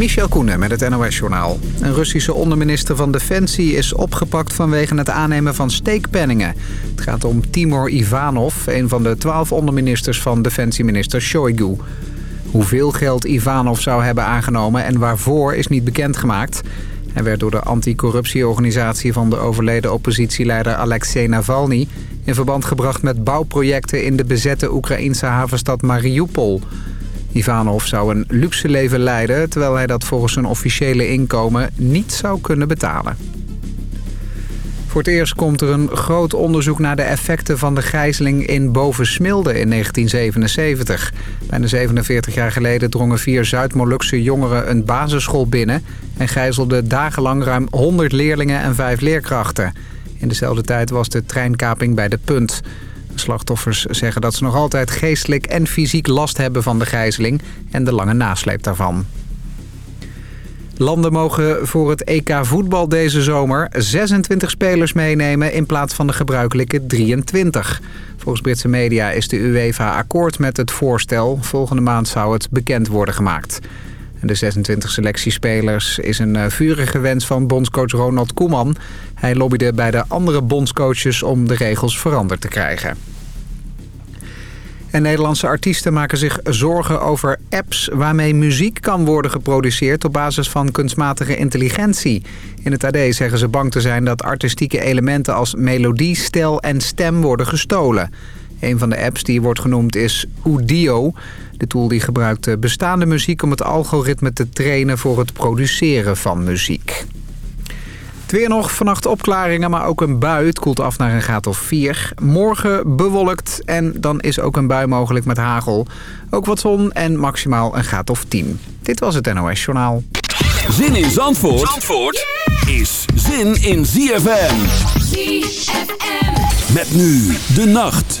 Michel Koenen met het NOS-journaal. Een Russische onderminister van Defensie is opgepakt vanwege het aannemen van steekpenningen. Het gaat om Timur Ivanov, een van de twaalf onderministers van defensieminister Shoigu. Hoeveel geld Ivanov zou hebben aangenomen en waarvoor is niet bekendgemaakt. Hij werd door de anticorruptieorganisatie van de overleden oppositieleider Alexei Navalny... in verband gebracht met bouwprojecten in de bezette Oekraïnse havenstad Mariupol... Ivanov zou een luxe leven leiden... terwijl hij dat volgens zijn officiële inkomen niet zou kunnen betalen. Voor het eerst komt er een groot onderzoek naar de effecten van de gijzeling in Bovensmilde in 1977. Bijna 47 jaar geleden drongen vier Zuid-Molukse jongeren een basisschool binnen... en gijzelden dagenlang ruim 100 leerlingen en vijf leerkrachten. In dezelfde tijd was de treinkaping bij de punt... Slachtoffers zeggen dat ze nog altijd geestelijk en fysiek last hebben van de gijzeling en de lange nasleep daarvan. Landen mogen voor het EK voetbal deze zomer 26 spelers meenemen in plaats van de gebruikelijke 23. Volgens Britse media is de UEFA akkoord met het voorstel. Volgende maand zou het bekend worden gemaakt. De 26 selectiespelers is een eh, vurige wens van bondscoach Ronald Koeman. Hij lobbyde bij de andere bondscoaches om de regels veranderd te krijgen. En Nederlandse artiesten maken zich zorgen over apps waarmee muziek kan worden geproduceerd op basis van kunstmatige intelligentie. In het AD zeggen ze bang te zijn dat artistieke elementen als melodie, stijl en stem worden gestolen. Een van de apps die wordt genoemd is Udio. De tool die gebruikt bestaande muziek om het algoritme te trainen voor het produceren van muziek. Het weer nog, vannacht opklaringen, maar ook een bui. Het koelt af naar een graad of 4. Morgen bewolkt en dan is ook een bui mogelijk met hagel. Ook wat zon en maximaal een graad of 10. Dit was het NOS Journaal. Zin in Zandvoort, Zandvoort is zin in ZFM. ZFM. Met nu de nacht.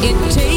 It takes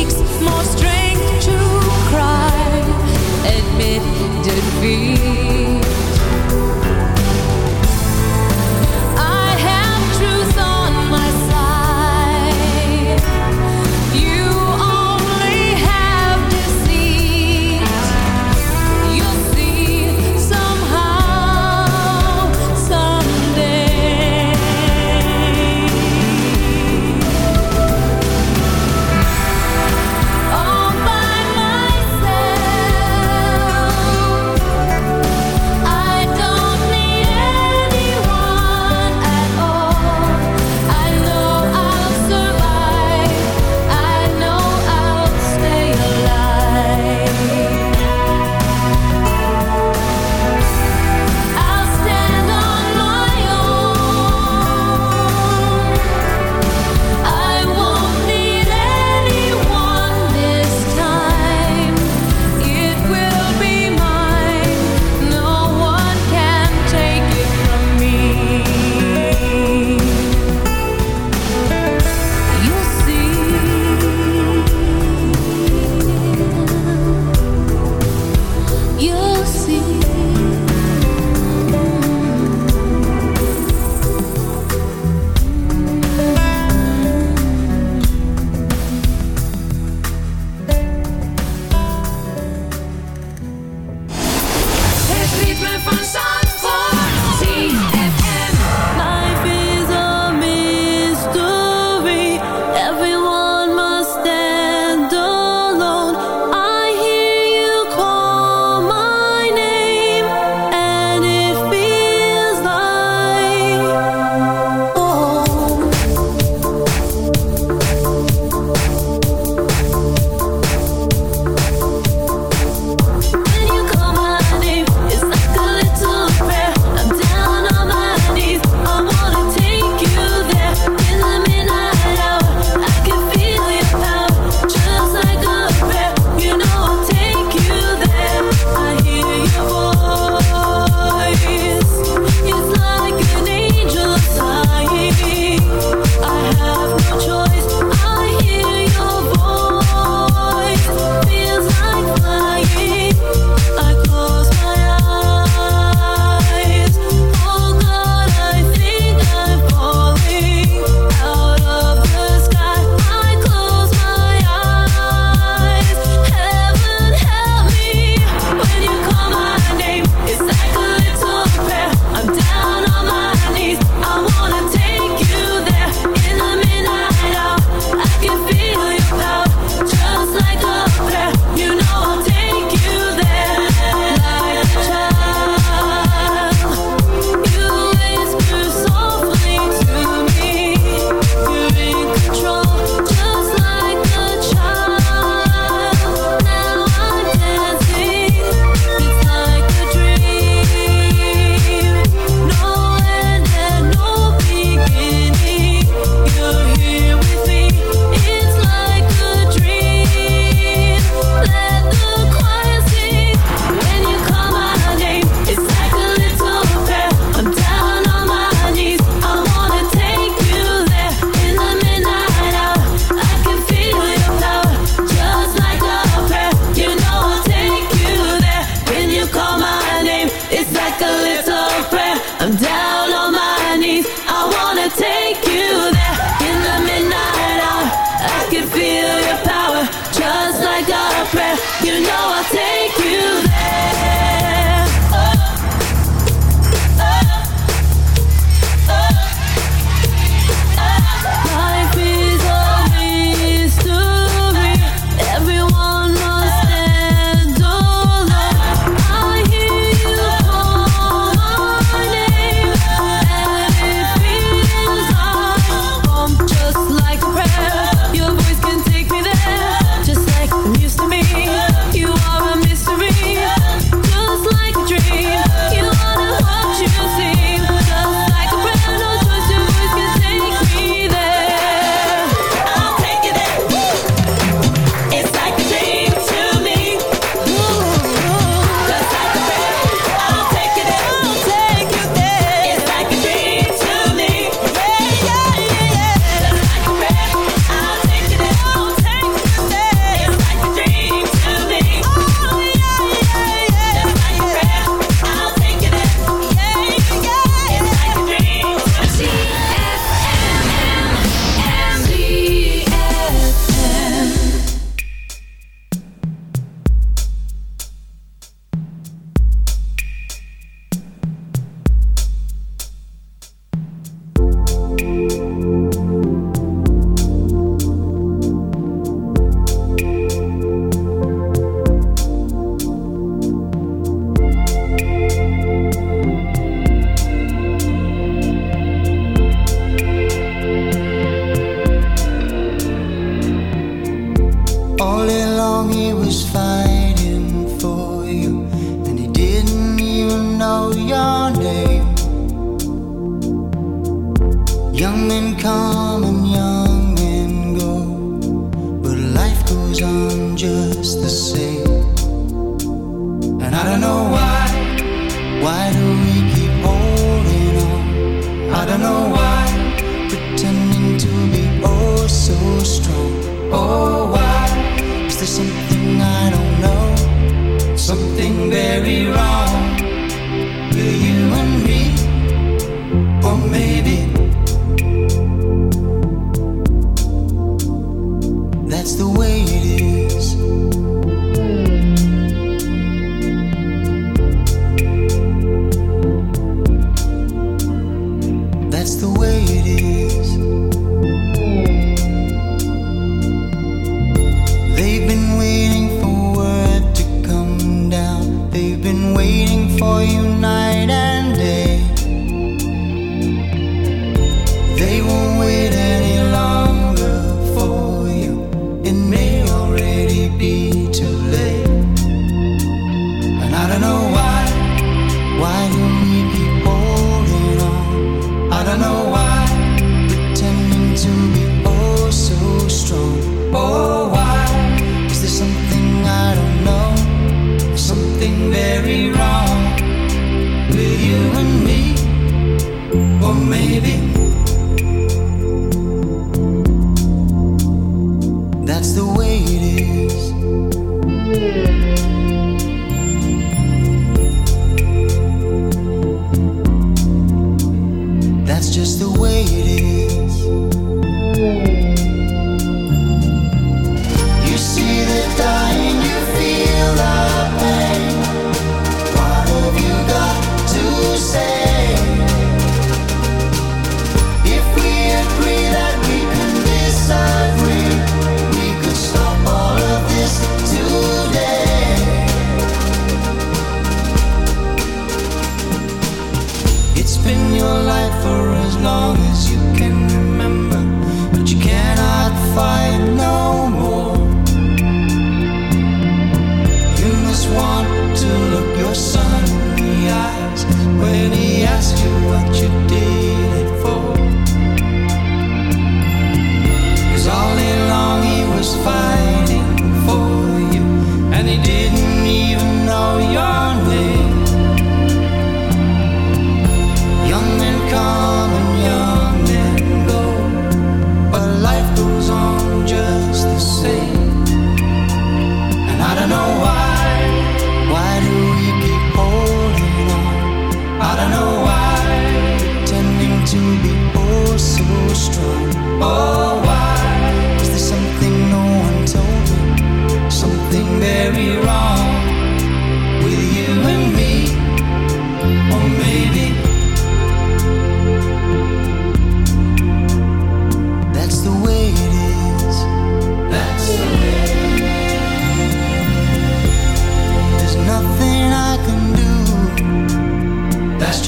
that's the way it is.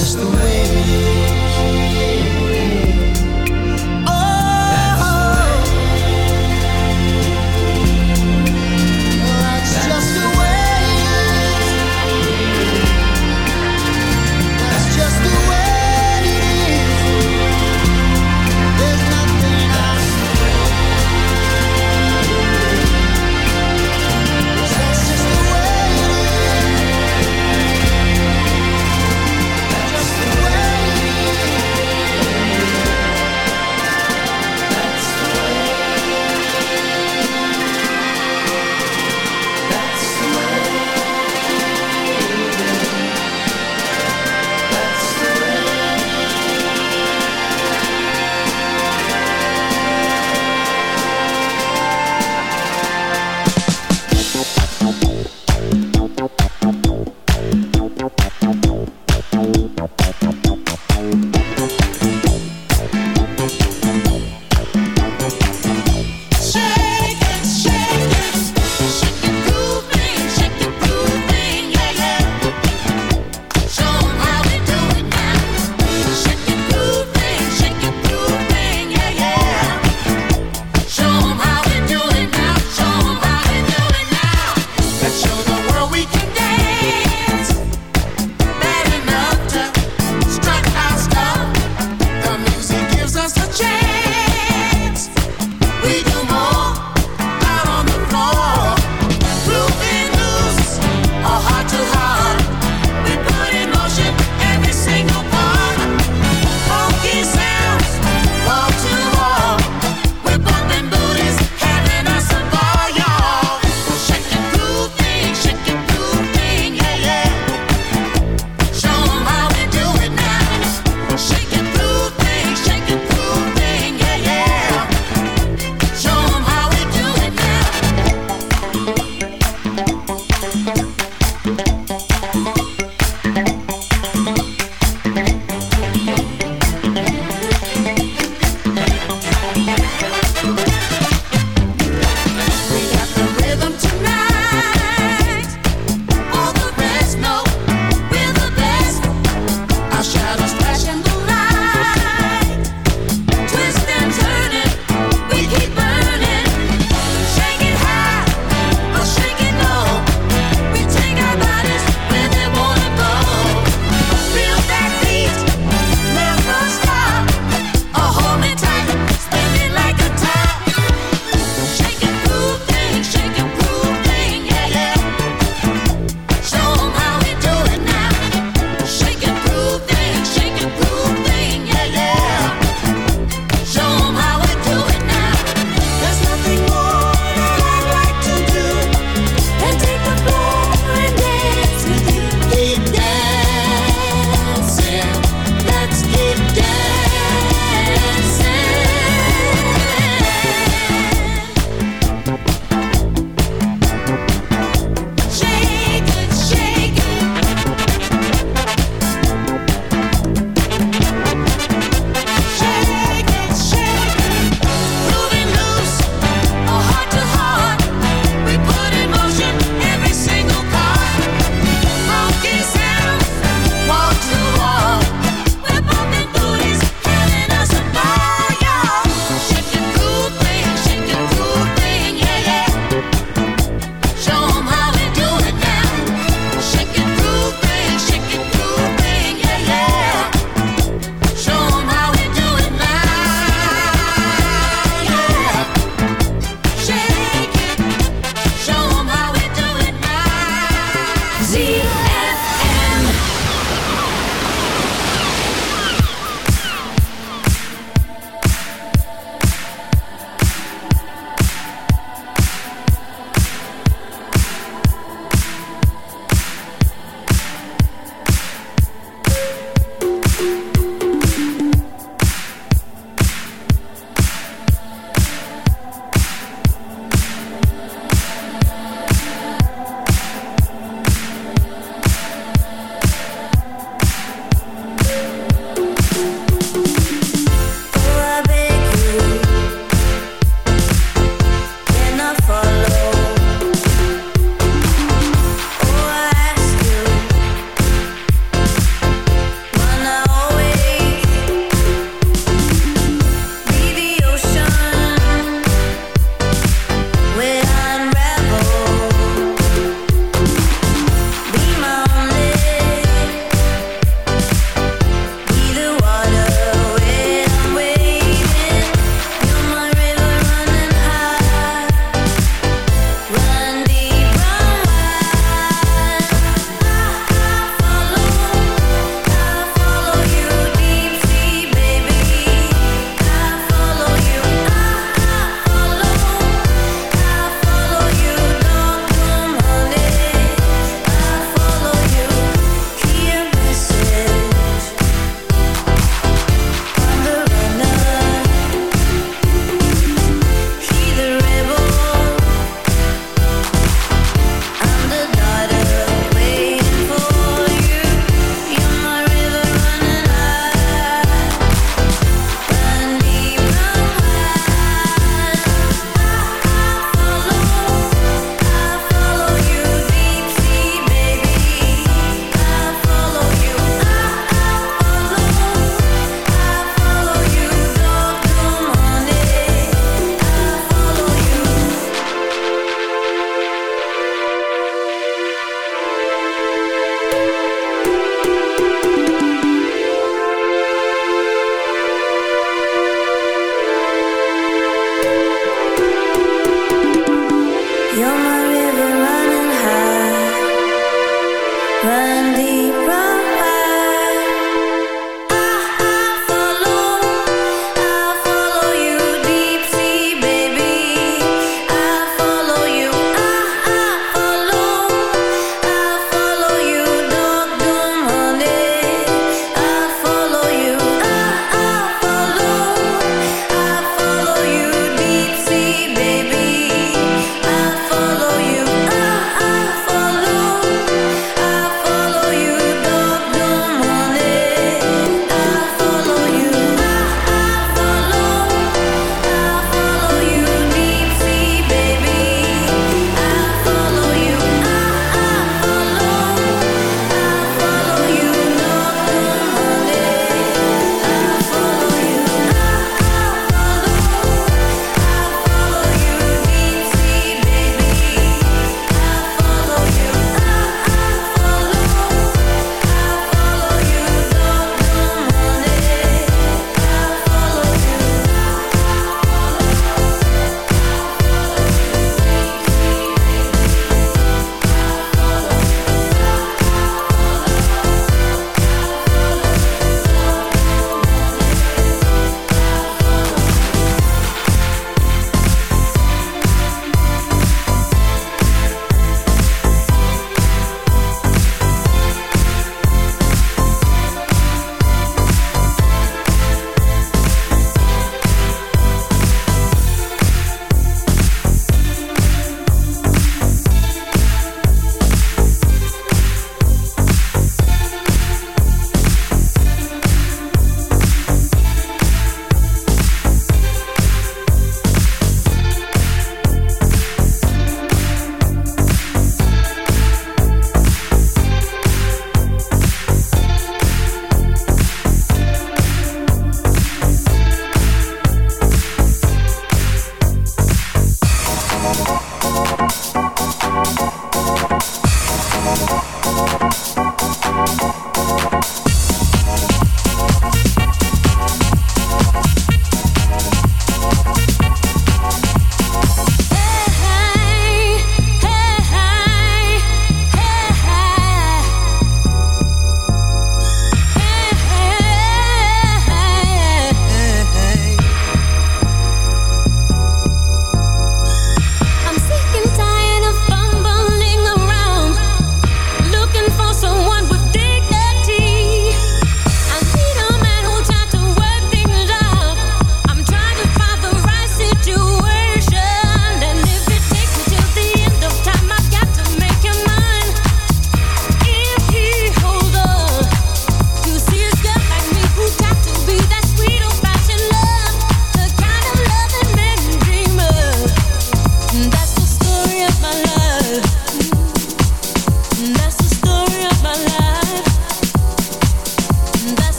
Just the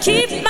keep my